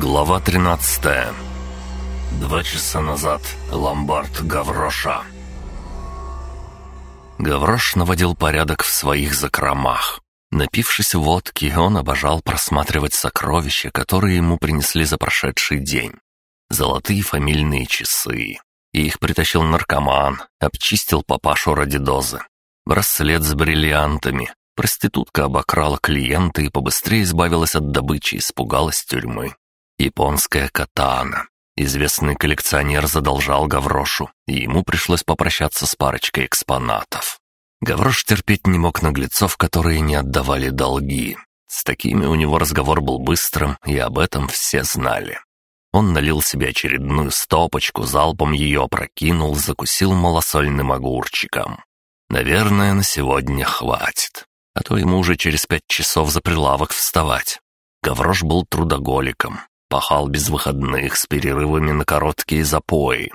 Глава 13 Два часа назад. Ломбард Гавроша. Гаврош наводил порядок в своих закромах. Напившись водки, он обожал просматривать сокровища, которые ему принесли за прошедший день. Золотые фамильные часы. И их притащил наркоман, обчистил папашу ради дозы. Браслет с бриллиантами. Проститутка обокрала клиента и побыстрее избавилась от добычи, испугалась тюрьмы. Японская катана. Известный коллекционер задолжал Гаврошу, и ему пришлось попрощаться с парочкой экспонатов. Гаврош терпеть не мог наглецов, которые не отдавали долги. С такими у него разговор был быстрым, и об этом все знали. Он налил себе очередную стопочку, залпом ее опрокинул, закусил малосольным огурчиком. Наверное, на сегодня хватит, а то ему уже через пять часов за прилавок вставать. Гаврош был трудоголиком, пахал без выходных с перерывами на короткие запои.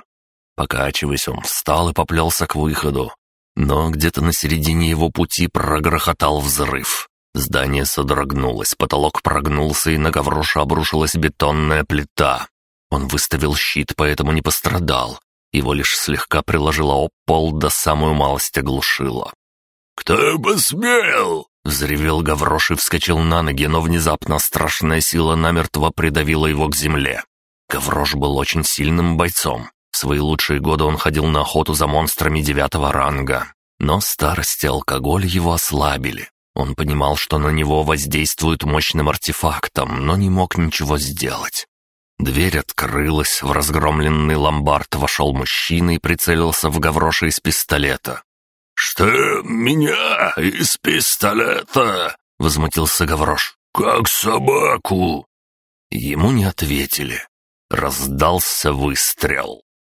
Покачиваясь, он встал и поплелся к выходу. Но где-то на середине его пути прогрохотал взрыв. Здание содрогнулось, потолок прогнулся, и на Гавроша обрушилась бетонная плита. Он выставил щит, поэтому не пострадал. Его лишь слегка приложило об пол, да самую малость оглушило. «Кто посмел?» Взревел Гаврош и вскочил на ноги, но внезапно страшная сила намертво придавила его к земле. Гаврош был очень сильным бойцом. В свои лучшие годы он ходил на охоту за монстрами девятого ранга. Но старость и алкоголь его ослабили. Он понимал, что на него воздействуют мощным артефактом, но не мог ничего сделать. Дверь открылась, в разгромленный ломбард вошел мужчина и прицелился в Гавроша из пистолета. «Что меня из пистолета?» — возмутился Гаврош. «Как собаку!» Ему не ответили. Раздался выстрел.